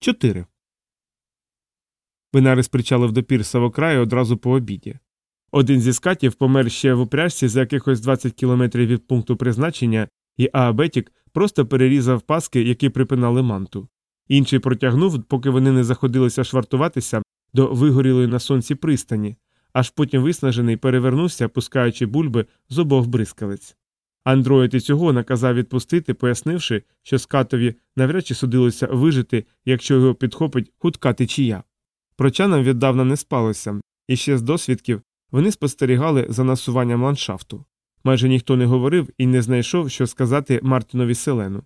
4. Бенарис причалив до пірсового краю одразу по обіді. Один зі скатів помер ще в упряжці за якихось 20 кілометрів від пункту призначення, і Аабетік просто перерізав паски, які припинали манту. Інший протягнув, поки вони не заходилися швартуватися до вигорілої на сонці пристані, аж потім виснажений перевернувся, пускаючи бульби з обох бризкалець. Андроїд і цього наказав відпустити, пояснивши, що скатові навряд чи судилося вижити, якщо його підхопить хутка течія. Прочанам віддавна не спалося, і ще з досвідків вони спостерігали за насуванням ландшафту. Майже ніхто не говорив і не знайшов, що сказати Мартінові Селену.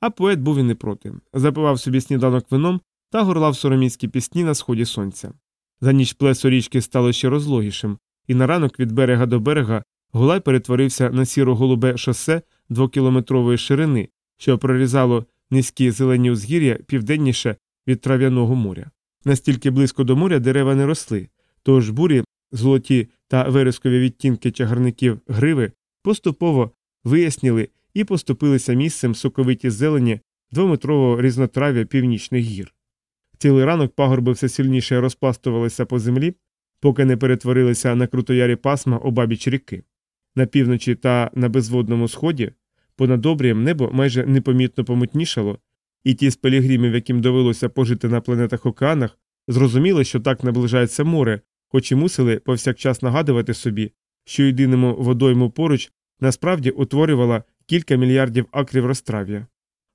А поет був і не проти, запивав собі сніданок вином та горлав сороміцькі пісні на сході сонця. За ніч плесо річки стало ще розлогішим, і на ранок від берега до берега Гулай перетворився на сіро-голубе шосе двокілометрової ширини, що прорізало низькі зелені узгір'я південніше від трав'яного моря. Настільки близько до моря дерева не росли, тож бурі, золоті та верескові відтінки чагарників гриви поступово вияснили і поступилися місцем соковиті зелені двометрового різнотрав'я північних гір. Цілий ранок пагорби все сильніше розпластувалися по землі, поки не перетворилися на крутоярі пасма обабіч ріки. На півночі та на безводному сході понад обрієм небо майже непомітно помутнішало, і ті з пелігримів, яким довелося пожити на планетах океанах, зрозуміли, що так наближається море, хоч і мусили повсякчас нагадувати собі, що єдиному водойму поруч насправді утворювала кілька мільярдів акрів розтрав'я.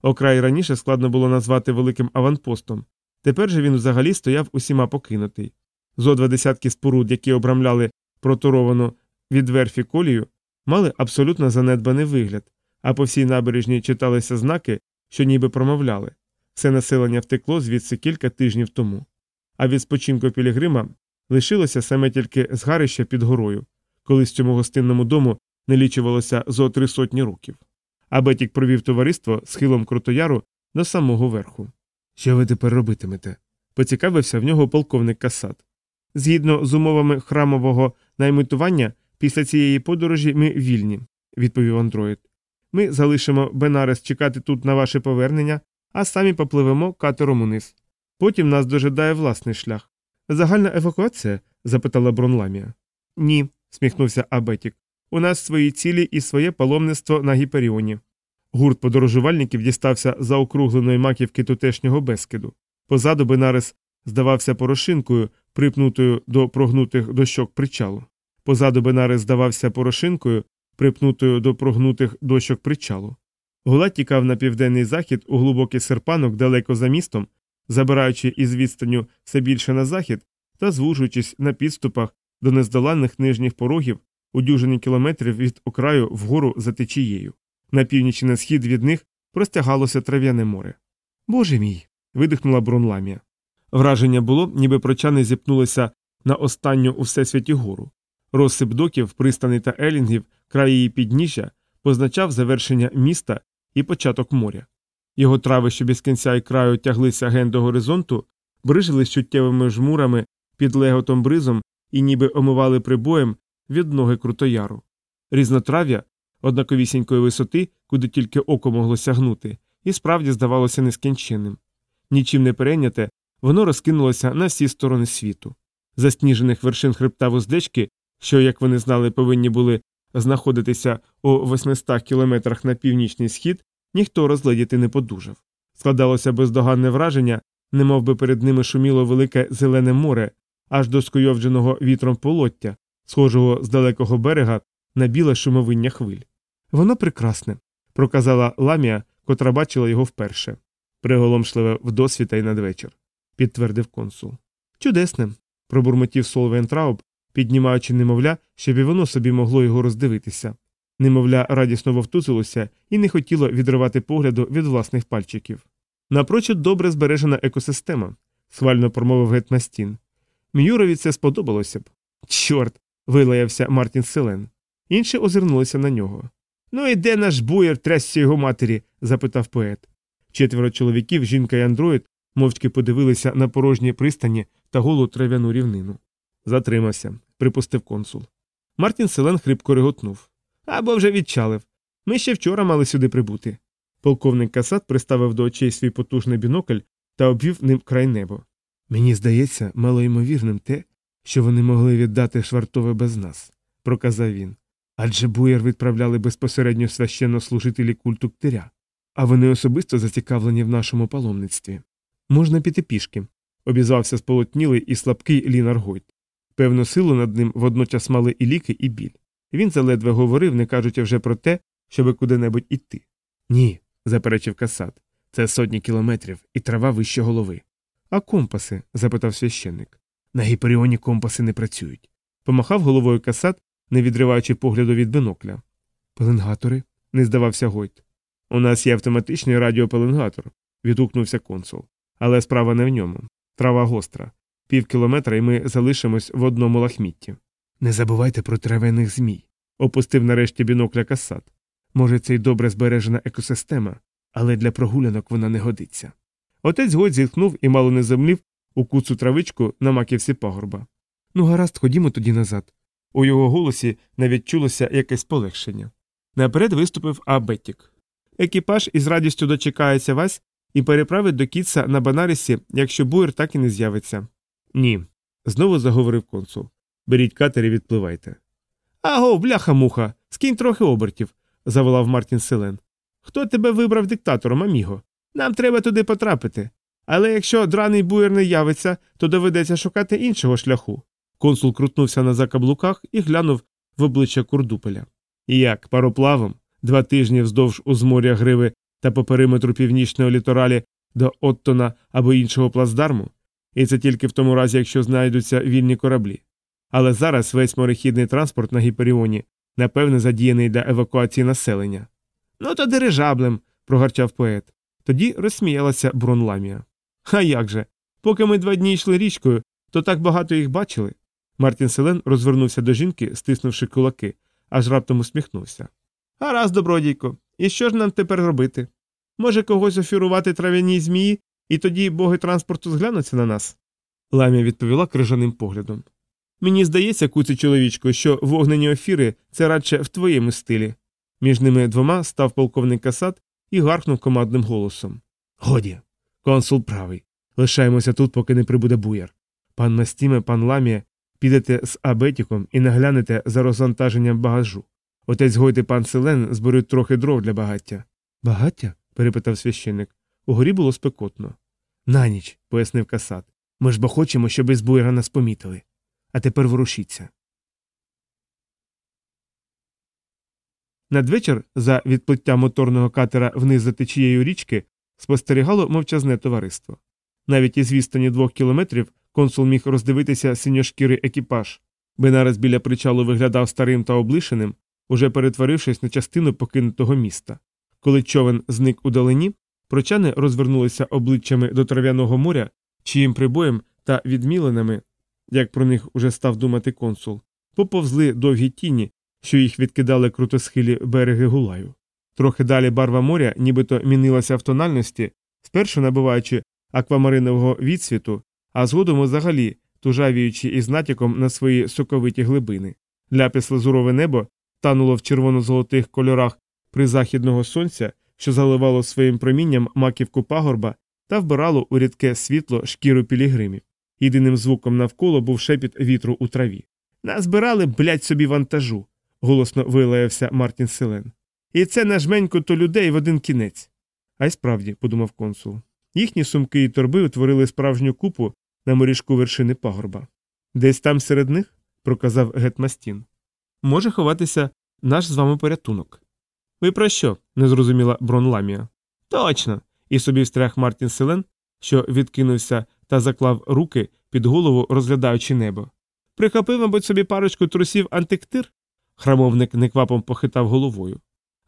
Окрай раніше складно було назвати великим аванпостом, тепер же він взагалі стояв усіма покинутий. Зо два десятки споруд, які обрамляли проторовану від верфі колію, мали абсолютно занедбаний вигляд, а по всій набережній читалися знаки, що ніби промовляли все населення втекло звідси кілька тижнів тому. А від спочинку Пілігрима лишилося саме тільки згарище під горою, колись цьому гостинному дому не лічувалося зо три сотні років. А Бетік провів товариство схилом крутояру до самого верху. Що ви тепер робитимете? поцікавився в нього полковник Касат. Згідно з умовами храмового наймитування, після цієї подорожі ми вільні, відповів андроїд. Ми залишимо Бенарес чекати тут на ваше повернення, а самі попливемо катером униз. Потім нас дожидає власний шлях. Загальна евакуація? запитала Бронламія. Ні, сміхнувся Абетік. У нас свої цілі і своє паломництво на Гіперіоні. Гурт подорожувальників дістався за округленої маківки тутешнього безкиду. Позаду Бенарес здавався порошинкою, припнутою до прогнутих дощок причалу. Позаду Бенарес здавався порошинкою, припнутою до прогнутих дощок причалу. Гула тікав на південний захід у глибокий серпанок далеко за містом, забираючи із відстанню все більше на захід та звужуючись на підступах до нездоланних нижніх порогів у дюжині кілометрів від окраю вгору за течією. На північ і на схід від них простягалося трав'яне море. Боже мій. видихнула Бронламія. Враження було, ніби прочани зіпнулися на останню у всесвіті гору. Розсип доків, пристани та елінгів, край її підніжжя, позначав завершення міста і початок моря. Його трави, що без кінця і краю тяглися ген до горизонту, брижили чуттєвими жмурами під леготом бризом і ніби омивали прибоєм від ноги крутояру. Різнотрав'я однаковісінької висоти, куди тільки око могло сягнути, і справді здавалося нескінченним. Нічим не перейняте, воно розкинулося на всі сторони світу. Засніжених вершин хребта вуздечки, що, як вони знали, повинні були знаходитися у 800 кілометрах на північний схід, ніхто розгледіти не подужав. Складалося бездоганне враження, немов би перед ними шуміло велике зелене море, аж до скуйовдженого вітром полоття, схожого з далекого берега на біле шумовиння хвиль. Воно прекрасне, проказала ламія, котра бачила його вперше. Приголомшливе вдосвіта й надвечір, підтвердив консул. Чудесне, пробурмотів Солвен Трауб, піднімаючи немовля, щоб і воно собі могло його роздивитися. Немовля радісно вовтузилося і не хотіло відривати погляду від власних пальчиків. Напрочуд добре збережена екосистема, схвально промовив Гетмастін. М'юрові це сподобалося б. Чорт. вилаявся Мартін Селен. Інші озирнулися на нього. Ну і де наш буєр трясся його матері? запитав поет. Четверо чоловіків, жінка і андроїд, мовчки подивилися на порожні пристані та голу трав'яну рівнину. Затримався, припустив консул. Мартін Селен хрипко реготнув. Або вже відчалив. Ми ще вчора мали сюди прибути. Полковник Касат приставив до очей свій потужний бінокль, та обвів ним край неба. Мені здається, малоймовірним те, що вони могли віддати швартове без нас, проказав він. Адже буєр відправляли безпосередньо священнослужителі культу ктиря, а вони особисто зацікавлені в нашому паломництві. Можна піти пішки, обізвався сполотнілий і слабкий Лінар Гойт. Певну силу над ним водночас мали і ліки, і біль. Він заледве говорив, не кажучи вже про те, щоби куди-небудь іти. Ні, заперечив Касат. Це сотні кілометрів і трава вище голови. А компаси? запитав священник. На гіперіоні компаси не працюють. Помахав головою Касат, не відриваючи погляду від бинокля. Пеленгатори? не здавався Гойт. У нас є автоматичний радіопеленгатор, відгукнувся консул. Але справа не в ньому. Трава гостра. Пів кілометра, і ми залишимось в одному лахмітті. Не забувайте про травяних змій, опустив нарешті бінокля касат. Може, це й добре збережена екосистема, але для прогулянок вона не годиться. Отець Гойт зітхнув і мало не землів у куцу травичку на маківці пагорба. Ну, гаразд, ходімо тоді назад. У його голосі навіть чулося якесь полегшення. Наперед виступив Абетік. Екіпаж із радістю дочекається вас і переправить до Кітса на Банарісі, якщо буєр так і не з'явиться. Ні, знову заговорив консул. Беріть катер і відпливайте. Аго, бляха муха, скинь трохи обертів, заволав Мартін Селен. Хто тебе вибрав диктатором, аміго? Нам треба туди потрапити. Але якщо драний буєр не явиться, то доведеться шукати іншого шляху. Консул крутнувся на закаблуках і глянув в обличчя курдупеля. Як пароплавом, два тижні вздовж узморя гриви та по периметру північного літоралі до Оттона або іншого плацдарму, і це тільки в тому разі, якщо знайдуться вільні кораблі. Але зараз весь морехідний транспорт на Гіперіоні, напевне, задіяний для евакуації населення. Ну, то дирижаблем, прогарчав поет. Тоді розсміялася Бронламія. А як же? Поки ми два дні йшли річкою, то так багато їх бачили. Мартін Селен розвернувся до жінки, стиснувши кулаки, аж раптом усміхнувся. Гаразд, добродійко, і що ж нам тепер робити? Може, когось офірувати трав'яній змії, і тоді боги транспорту зглянуться на нас? Ламія відповіла крижаним поглядом. Мені здається, куці чоловічко, що вогнені офіри це радше в твоєму стилі. Між ними двома став полковник Касат і гаркнув командним голосом. Годі, консул правий. Лишаємося тут, поки не прибуде буяр. Пан Мастіме, пан Ламія, підете з Абетіком і наглянете за розвантаженням багажу. Отець Гойт пан Селен зберуть трохи дров для багаття. Багаття? перепитав священник. Угорі було спекотно. На ніч, пояснив Касат. Ми ж бо хочемо, щоб із буєра нас помітили. А тепер ворушіться. Надвечір, за відплиття моторного катера вниз за течією річки, спостерігало мовчазне товариство. Навіть із відстані двох кілометрів консул міг роздивитися синьошкірий екіпаж. Бенарес біля причалу виглядав старим та облишеним, уже перетворившись на частину покинутого міста. Коли човен зник у долині, прочани розвернулися обличчями до трав'яного моря, чиїм прибоєм та відміленими, як про них уже став думати консул, поповзли довгі тіні, що їх відкидали крутосхилі береги гулаю. Трохи далі барва моря нібито мінилася в тональності, спершу набуваючи аквамаринового відсвіту, а згодом взагалі тужавіючи із натяком на свої соковиті глибини. Ляпіс лазурове небо тануло в червоно-золотих кольорах призахідного сонця, що заливало своїм промінням маківку пагорба та вбирало у рідке світло шкіру пілігримів. Єдиним звуком навколо був шепіт вітру у траві. Назбирали, блядь, собі вантажу, голосно вилаявся Мартін Селен. І це на жменьку то людей в один кінець. А й справді, подумав консул. Їхні сумки і торби утворили справжню купу на моріжку вершини пагорба. Десь там серед них, проказав Гетмастін, може ховатися наш з вами порятунок. Ви про що? не зрозуміла Бронламія. Точно. І собі встряг Мартін Селен, що відкинувся та заклав руки під голову, розглядаючи небо. Прихопив, мабуть, собі парочку трусів антиктир? Храмовник неквапом похитав головою.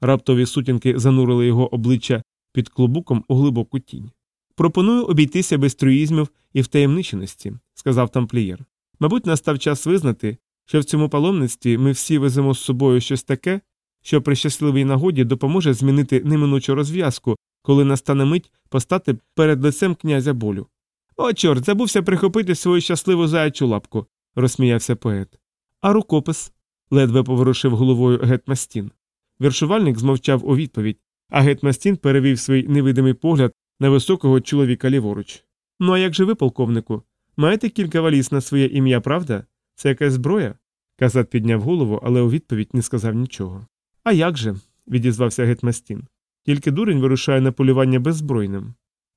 Раптові сутінки занурили його обличчя під клубуком у глибоку тінь. Пропоную обійтися без труїзмів і втаємниченості, сказав тамплієр. Мабуть, настав час визнати, що в цьому паломництві ми всі веземо з собою щось таке, що при щасливій нагоді допоможе змінити неминучу розв'язку, коли настане мить постати перед лицем князя болю. О, чорт, забувся прихопити свою щасливу заячу лапку, розсміявся поет. А рукопис? ледве поворушив головою Гетмастін. Віршувальник змовчав у відповідь, а Гетмастін перевів свій невидимий погляд на високого чоловіка ліворуч. Ну а як же ви, полковнику? Маєте кілька валіз на своє ім'я, правда? Це якась зброя? Казат підняв голову, але у відповідь не сказав нічого. А як же? відізвався Гетмастін. Тільки дурень вирушає на полювання беззбройним.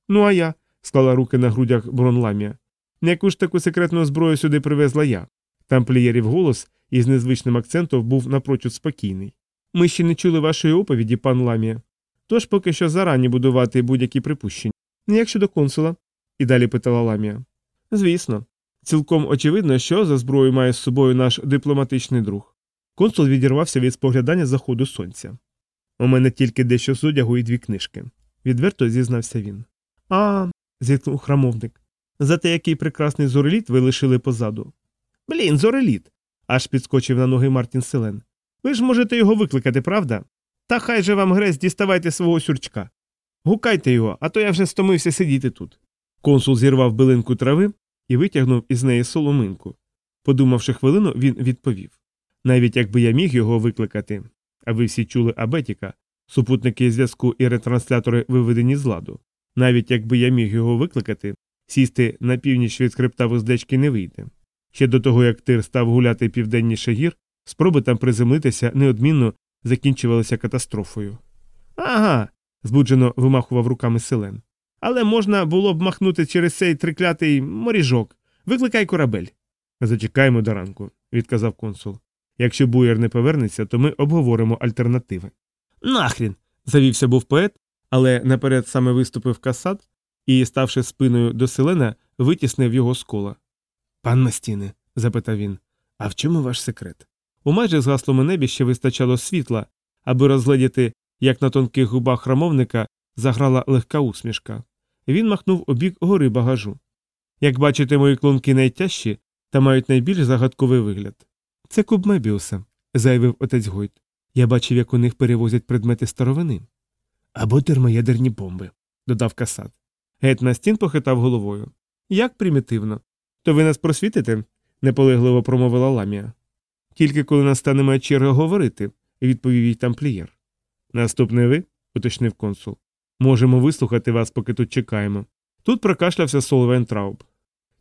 Ну, а я, склала руки на грудях Бронламія. Яку ж таку секретну зброю сюди привезла я. Тамплієрів голос із незвичним акцентом був напрочуд спокійний. Ми ще не чули вашої оповіді, пан Ламія. Тож поки що зарані будувати будь-які припущення. Як щодо консула? і далі питала Ламія. Звісно, цілком очевидно, що за зброю має з собою наш дипломатичний друг. Консул відірвався від споглядання заходу сонця. У мене тільки дещо з одягу і дві книжки, відверто зізнався він. А, зіткнув храмовник. Зате який прекрасний зореліт ви лишили позаду. Блін, зореліт. аж підскочив на ноги Мартін Селен. Ви ж можете його викликати, правда? Та хай же вам грець діставайте свого сюрчка. Гукайте його, а то я вже стомився сидіти тут. Консул зірвав билинку трави і витягнув із неї соломинку. Подумавши хвилину, він відповів навіть якби я міг його викликати, а ви всі чули Абетіка, супутники зв'язку і ретранслятори виведені з ладу. Навіть якби я міг його викликати, сісти на північ від скрипта вуздечки не вийде. Ще до того, як тир став гуляти південніше гір, спроби там приземлитися неодмінно закінчувалися катастрофою. Ага. збуджено вимахував руками селен. Але можна було б махнути через цей триклятий моріжок. Викликай корабель. Зачекаємо до ранку, відказав консул. Якщо буєр не повернеться, то ми обговоримо альтернативи. Нахрін. завівся був поет, але наперед саме виступив касат і, ставши спиною до селена, витіснив його з кола. Пан Мастіне, запитав він, а в чому ваш секрет? У майже згаслому небі ще вистачало світла, аби розгледіти, як на тонких губах храмовника заграла легка усмішка. Він махнув обік гори багажу. Як бачите, мої клонки найтяжчі та мають найбільш загадковий вигляд. Це куб Мебіуса, заявив отець Гойт. Я бачив, як у них перевозять предмети старовини. Або термоядерні бомби, додав Касат. Гет Настін похитав головою. Як примітивно. То ви нас просвітите? неполегливо промовила ламія. Тільки коли настане черга говорити, відповів їй тамплієр. Наступний ви, уточнив консул. Можемо вислухати вас, поки тут чекаємо. Тут прокашлявся Сол Вайнтрауб.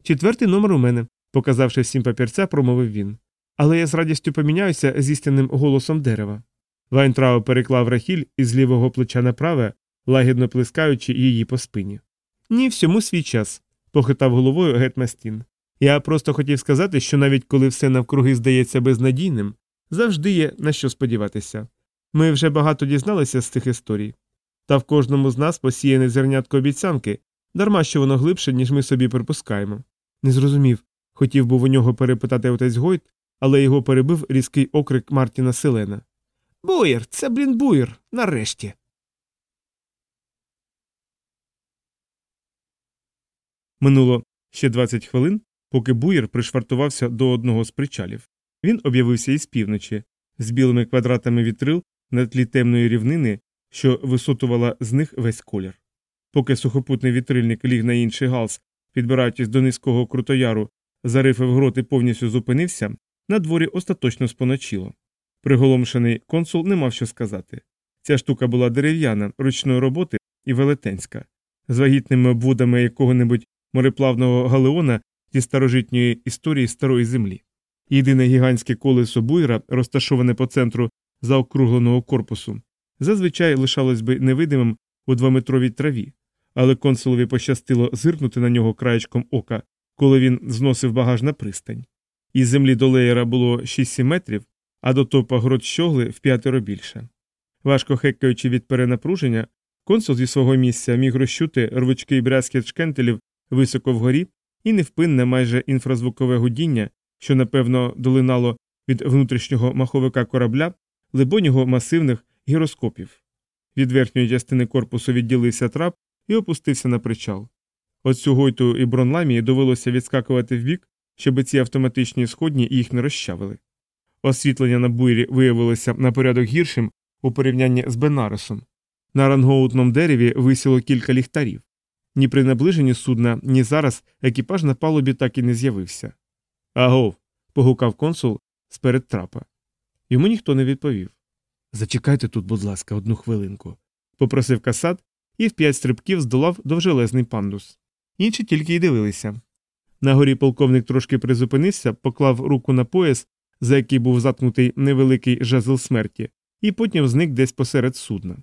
Четвертий номер у мене, показавши всім папірця, промовив він. Але я з радістю поміняюся з істинним голосом дерева. Вайнтрауб переклав рахіль із лівого плеча на праве, лагідно плескаючи її по спині. Ні, всьому свій час, похитав головою Гет Мастін. Я просто хотів сказати, що навіть коли все навкруги здається безнадійним, завжди є на що сподіватися. Ми вже багато дізналися з цих історій. Та в кожному з нас посіяне зернятко обіцянки, дарма що воно глибше, ніж ми собі припускаємо. Не зрозумів. Хотів був у нього перепитати отець Гойт, але його перебив різкий окрик Мартіна Селена. Буєр, це блін буєр, нарешті. Минуло ще 20 хвилин, поки буєр пришвартувався до одного з причалів. Він об'явився із півночі, з білими квадратами вітрил на тлі темної рівнини, що висотувала з них весь колір. Поки сухопутний вітрильник ліг на інший галс, підбираючись до низького крутояру, зарифив грот і повністю зупинився, на дворі остаточно споночило. Приголомшений консул не мав що сказати. Ця штука була дерев'яна, ручної роботи і велетенська, з вагітними обводами якого-небудь мореплавного галеона зі старожитньої історії старої землі. Єдине гігантське колесо буйра, розташоване по центру заокругленого корпусу, зазвичай лишалось би невидимим у двометровій траві, але консулові пощастило зиркнути на нього краєчком ока, коли він зносив багаж на пристань. Із землі до леєра було 6-7 метрів, а до топа грот щогли в п'ятеро більше. Важко хекаючи від перенапруження, консул зі свого місця міг розчути рвучкий брязкіт шкентелів високо вгорі і невпинне майже інфразвукове гудіння, що напевно долинало від внутрішнього маховика корабля, либонього масивних гіроскопів. Від верхньої частини корпусу відділився трап і опустився на причал. От Гойту і бронламії довелося відскакувати вбік, щоб ці автоматичні сходні їх не розчавили. Освітлення на буйрі виявилося на порядок гіршим у порівнянні з Бенаресом. На рангоутному дереві висіло кілька ліхтарів. Ні при наближенні судна, ні зараз екіпаж на палубі так і не з'явився. Агов. погукав консул сперед трапа. Йому ніхто не відповів. Зачекайте тут, будь ласка, одну хвилинку, попросив касат і в п'ять стрибків здолав довжелезний пандус. Інші тільки й дивилися. На горі полковник трошки призупинився, поклав руку на пояс, за який був заткнутий невеликий жезл смерті, і потім зник десь посеред судна.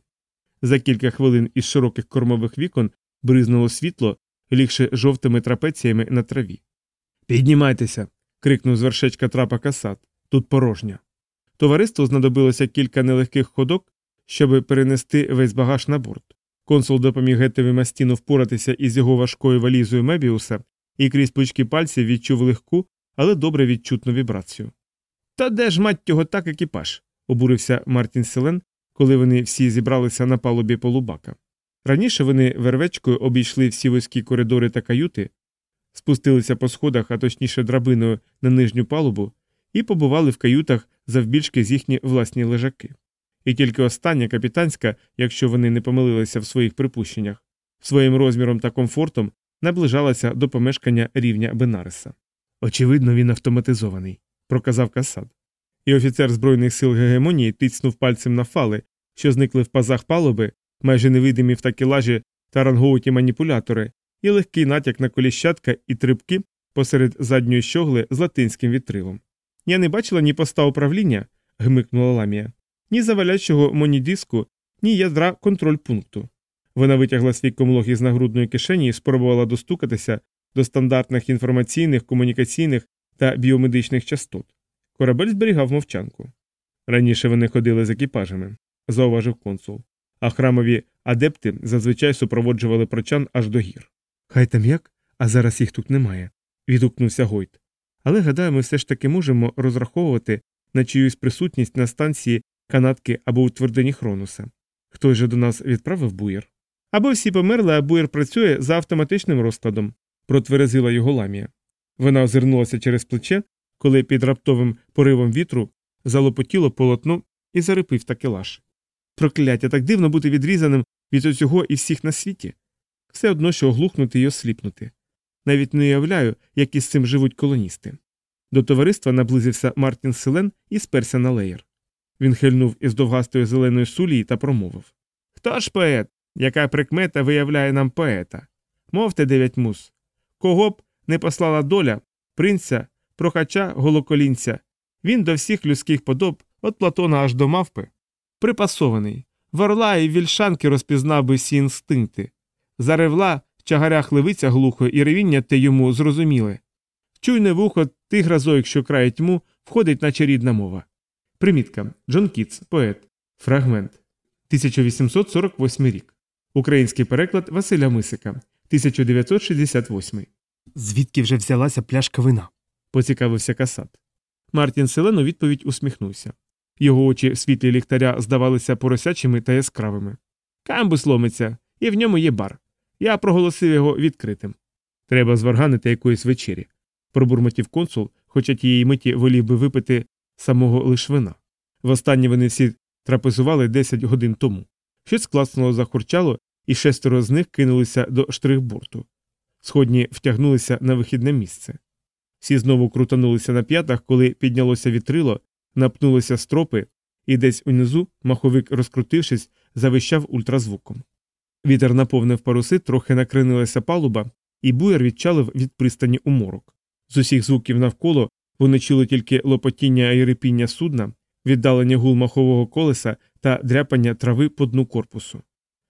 За кілька хвилин із широких кормових вікон бризнуло світло, лігши жовтими трапеціями на траві. Піднімайтеся. крикнув з вершечка трапа касат. Тут порожня. Товариству знадобилося кілька нелегких ходок, щоб перенести весь багаж на борт. Консул допоміг Гетеві Мастіну впоратися із його важкою валізою Мебіуса і крізь пучки пальців відчув легку, але добре відчутну вібрацію. Та де ж мать його так екіпаж? обурився Мартін Селен, коли вони всі зібралися на палубі полубака. Раніше вони вервечкою обійшли всі вузькі коридори та каюти, спустилися по сходах, а точніше драбиною на нижню палубу, і побували в каютах завбільшки з їхні власні лежаки. І тільки остання капітанська, якщо вони не помилилися в своїх припущеннях, своїм розміром та комфортом наближалася до помешкання рівня Бенареса. Очевидно, він автоматизований, проказав Касад. І офіцер Збройних сил Гегемонії тицнув пальцем на фали, що зникли в пазах палуби, майже невидимі в такелажі та рангоуті маніпулятори, і легкий натяк на коліщатка і трибки посеред задньої щогли з латинським вітрилом. Я не бачила ні поста управління, гмикнула ламія, ні завалячого монідиску, ні ядра контроль пункту. Вона витягла свій комлог із нагрудної кишені і спробувала достукатися до стандартних інформаційних, комунікаційних та біомедичних частот. Корабель зберігав мовчанку. Раніше вони ходили з екіпажами, зауважив консул, а храмові адепти зазвичай супроводжували прочан аж до гір. Хай там як, а зараз їх тут немає, відгукнувся Гойт. Але гадаю, ми все ж таки можемо розраховувати на чиюсь присутність на станції канатки або у твердині Хронуса. Хтось же до нас відправив буєр. Або всі померли, а буєр працює за автоматичним розкладом, протверезила його ламія. Вона озирнулася через плече, коли під раптовим поривом вітру залопотіло полотно і зарипив такелаж. Прокляття, так дивно бути відрізаним від усього і всіх на світі. Все одно, що оглухнути і осліпнути. Навіть не уявляю, як із цим живуть колоністи. До товариства наблизився Мартін Селен і сперся на леєр. Він хильнув із довгастої зеленої сулії та промовив Хто ж поет? Яка прикмета виявляє нам поета? Мовте дев'ять мус. Кого б не послала доля, принця, прохача, голоколінця, він до всіх людських подоб, від Платона аж до мавпи, припасований. В орла і вільшанки розпізнав би всі інстинкти. Заревла в чагарях левиця глухо, і ревіння те йому зрозуміле. Чуйне вухо тигра зоїк, що крає тьму, входить, наче рідна мова. Примітка Джон Кітс, поет. Фрагмент. 1848 рік. Український переклад Василя Мисика. 1968. Звідки вже взялася пляшка вина? поцікавився Касат. Мартін Селен у відповідь усміхнувся. Його очі в світлі ліхтаря здавалися поросячими та яскравими. Камбус ломиться, і в ньому є бар. Я проголосив його відкритим. Треба зварганити якоїсь вечері, пробурмотів консул, хоча тієї миті волів би випити самого лиш вина. Востаннє вони всі трапезували 10 годин тому. Щось класнуло захурчало, і шестеро з них кинулися до штрихборту. Сходні втягнулися на вихідне місце. Всі знову крутанулися на п'ятах, коли піднялося вітрило, напнулися стропи, і десь унизу маховик, розкрутившись, завищав ультразвуком. Вітер наповнив паруси, трохи накринилася палуба, і буєр відчалив від пристані у морок. З усіх звуків навколо вони чули тільки лопотіння і рипіння судна, віддалення гул махового колеса та дряпання трави по дну корпусу.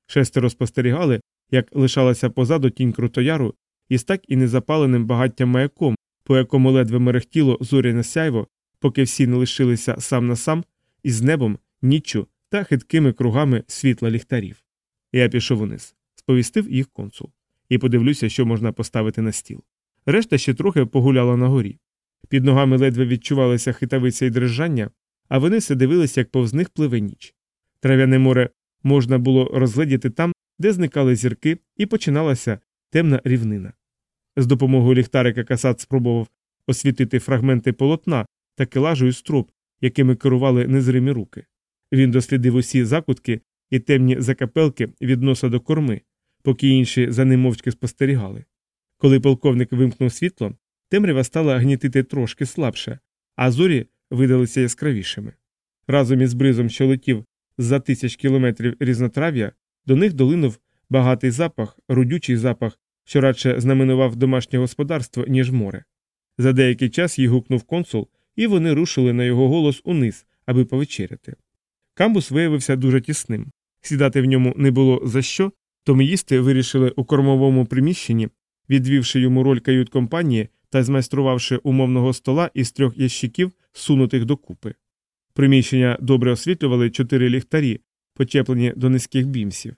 Шестеро спостерігали, як лишалася позаду тінь крутояру із так і незапаленим багаттям маяком, по якому ледве мерехтіло зоряне сяйво, поки всі не лишилися сам на сам із небом, ніччю та хиткими кругами світла ліхтарів. Я пішов униз, сповістив їх консул, і подивлюся, що можна поставити на стіл. Решта ще трохи погуляла на горі. Під ногами ледве відчувалися хитавиця і дрижання, а вони все дивилися, як повз них пливе ніч. Трав'яне море можна було розгледіти там, де зникали зірки, і починалася темна рівнина. З допомогою ліхтарика Касат спробував освітити фрагменти полотна та келажу і строп, якими керували незримі руки. Він дослідив усі закутки і темні закапелки від носа до корми, поки інші за ним мовчки спостерігали. Коли полковник вимкнув світло, темрява стала гнітити трошки слабше, а зорі видалися яскравішими. Разом із бризом, що летів за тисяч кілометрів різнотрав'я, до них долинув багатий запах, рудючий запах, що радше знаменував домашнє господарство, ніж море. За деякий час їй гукнув консул, і вони рушили на його голос униз, аби повечеряти. Камбус виявився дуже тісним. Сідати в ньому не було за що, тому їсти вирішили у кормовому приміщенні, відвівши йому роль кают-компанії та змайструвавши умовного стола із трьох ящиків, сунутих докупи. Приміщення добре освітлювали чотири ліхтарі, почеплені до низьких бімсів.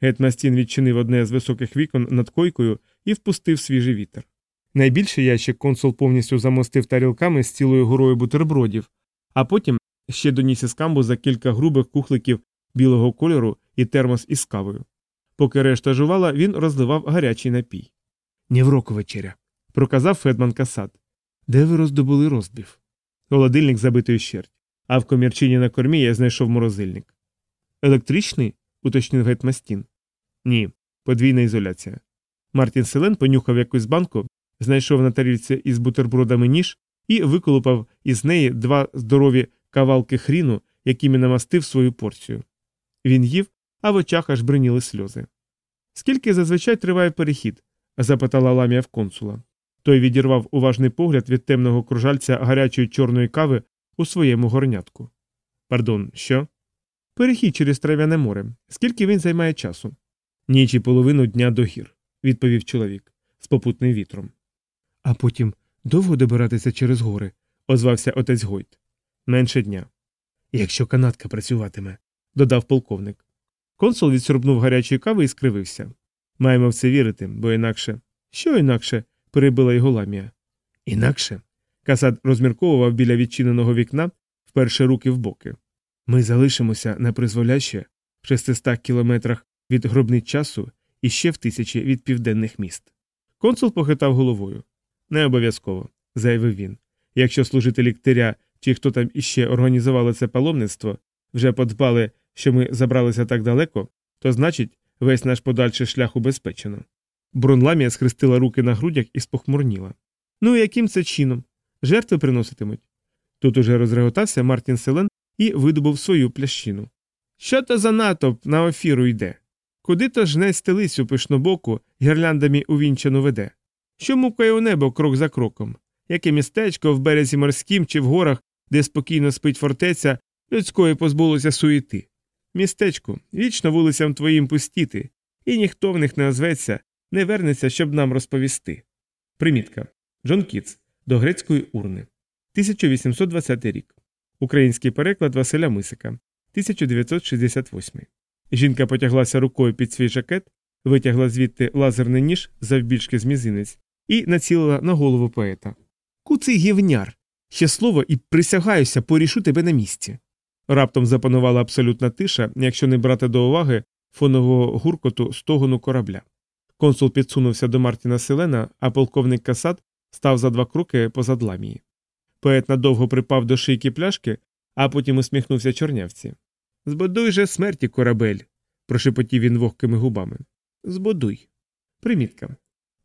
Гетмастін відчинив одне з високих вікон над койкою і впустив свіжий вітер. Найбільший ящик консул повністю замостив тарілками з цілою горою бутербродів, а потім ще доніс із камбуза кілька грубих кухликів білого кольору і термос із кавою. Поки решта жувала, він розливав гарячий напій. Нівроку вечеря, проказав Федман Касат. Де ви роздобули розбив? Холодильник забитий щерть, а в комірчині на кормі я знайшов морозильник. Електричний? уточнив Гетмастін. Ні, подвійна ізоляція. Мартін Селен понюхав якусь банку, знайшов на тарілці із бутербродами ніж і виколупав із неї два здорові кавалки хріну, якими намастив свою порцію. Він їв, а в очах аж бриніли сльози. Скільки зазвичай триває перехід? запитала ламія в консула. Той відірвав уважний погляд від темного кружальця гарячої чорної кави у своєму горнятку. Пардон, що? Перехід через трав'яне море. Скільки він займає часу? Ніч і половину дня до гір, відповів чоловік з попутним вітром. А потім довго добиратися через гори, озвався отець Гойт. Менше дня. Якщо канатка працюватиме, додав полковник. Консул відсорбнув гарячої кави і скривився. Маємо в це вірити, бо інакше. Що інакше? перебила його ламія. Інакше. Касад розмірковував біля відчиненого вікна, вперше руки в боки. Ми залишимося на призволяще в 600 кілометрах від гробниць часу і ще в тисячі від південних міст. Консул похитав головою. Не обов'язково, заявив він. Якщо служителі ктиря чи хто там іще організували це паломництво, вже подбали, що ми забралися так далеко, то значить, весь наш подальший шлях убезпечено. Бронламія схрестила руки на грудях і спохмурніла. Ну, яким це чином? Жертви приноситимуть. Тут уже розреготався Мартін Селен і видобув свою плящину. Що то за натовп на офіру йде? Куди то жне стелицю пишнобоку гірляндами увінчану веде? Що мукає у небо крок за кроком? Яке містечко в березі морськім чи в горах, де спокійно спить фортеця, людської позбулося суєти? Містечку, вічно вулицям твоїм пустіти, і ніхто в них не озветься, не вернеться, щоб нам розповісти. Примітка Джон Кітс до грецької урни. 1820 рік. Український переклад Василя Мисика. 1968. Жінка потяглася рукою під свій жакет, витягла звідти лазерний ніж завбільшки з мізинець і націлила на голову поета. Куций гівняр. Ще слово і присягаюся, порішу тебе на місці. Раптом запанувала абсолютна тиша, якщо не брати до уваги фонового гуркоту стогону корабля. Консул підсунувся до Мартіна Селена, а полковник Касат став за два кроки позад ламії. Поет надовго припав до шийки пляшки, а потім усміхнувся чорнявці. Збудуй же смерті корабель, прошепотів він вогкими губами. Збудуй. Примітка.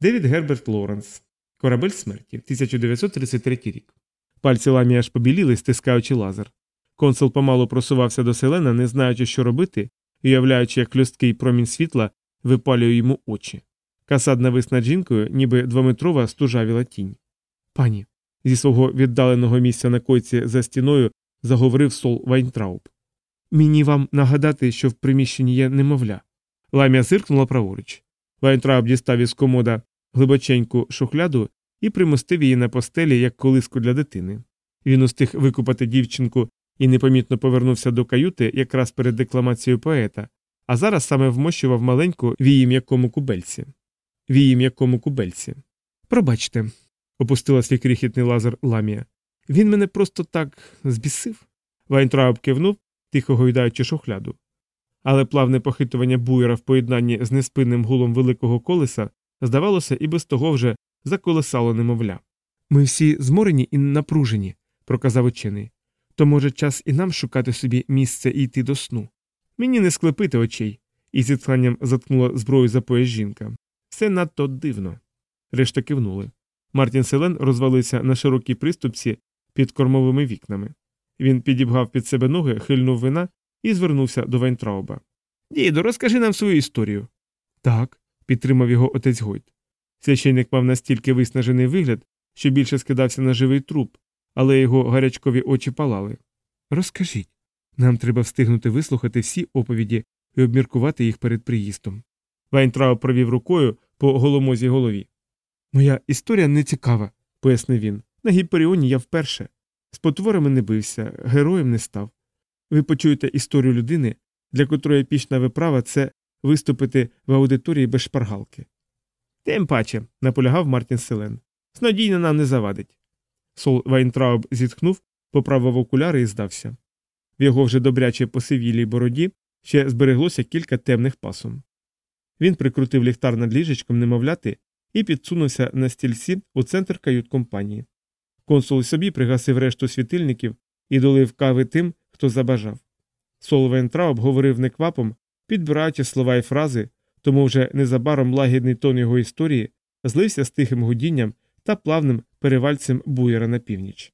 Девід Герберт Лоренс. Корабель смерті, 1933 рік. Пальці ламі аж побіліли, стискаючи лазер. Консул помалу просувався до селена, не знаючи, що робити, уявляючи, як люсткий промінь світла випалює йому очі. Касад навис над жінкою, ніби двометрова стужавіла тінь. Пані, зі свого віддаленого місця на койці за стіною заговорив сол Вайнтрауб. Мені вам нагадати, що в приміщенні є немовля. Ламія зиркнула праворуч. Вайнтрауб дістав із комода глибоченьку шухляду і примостив її на постелі як колиску для дитини. Він устиг викупати дівчинку і непомітно повернувся до каюти якраз перед декламацією поета, а зараз саме вмощував маленьку в її м'якому кубельці. В її м'якому кубельці. Пробачте, опустила свій крихітний лазер ламія. Він мене просто так збісив. Вайнтрауб кивнув, тихо гойдаючи шухляду. Але плавне похитування буєра в поєднанні з неспинним гулом великого колеса, здавалося, і без того вже заколесало немовля. Ми всі зморені і напружені, проказав учений. То, може, час і нам шукати собі місце і йти до сну. Мені не склепити очей, і зітханням заткнула зброю за пояс жінка. Все надто дивно. Решта кивнули. Мартін Селен розвалився на широкій приступці під кормовими вікнами. Він підібгав під себе ноги, хильнув вина і звернувся до Вайнтрауба. Діду, розкажи нам свою історію. Так, підтримав його отець Гойт. Священник мав настільки виснажений вигляд, що більше скидався на живий труп, але його гарячкові очі палали. Розкажіть, нам треба встигнути вислухати всі оповіді і обміркувати їх перед приїздом. Вайнтрауб провів рукою по голомозій голові. Моя історія не цікава, пояснив він. На Гіперіоні я вперше. З потворами не бився, героєм не став. Ви почуєте історію людини, для котрої епічна виправа це виступити в аудиторії без шпаргалки. Тим паче, наполягав Мартін Селен. Снодійне нам не завадить. Сол Вайнтрауб зітхнув, поправив окуляри і здався. В його вже добряче посивілій бороді ще збереглося кілька темних пасом. Він прикрутив ліхтар над ліжечком немовляти і підсунувся на стільці у центр кают компанії. Консул собі пригасив решту світильників і долив кави тим, хто забажав. Сол Вайнтрауб говорив неквапом, підбираючи слова і фрази, тому вже незабаром лагідний тон його історії злився з тихим гудінням та плавним перевальцем буєра на північ.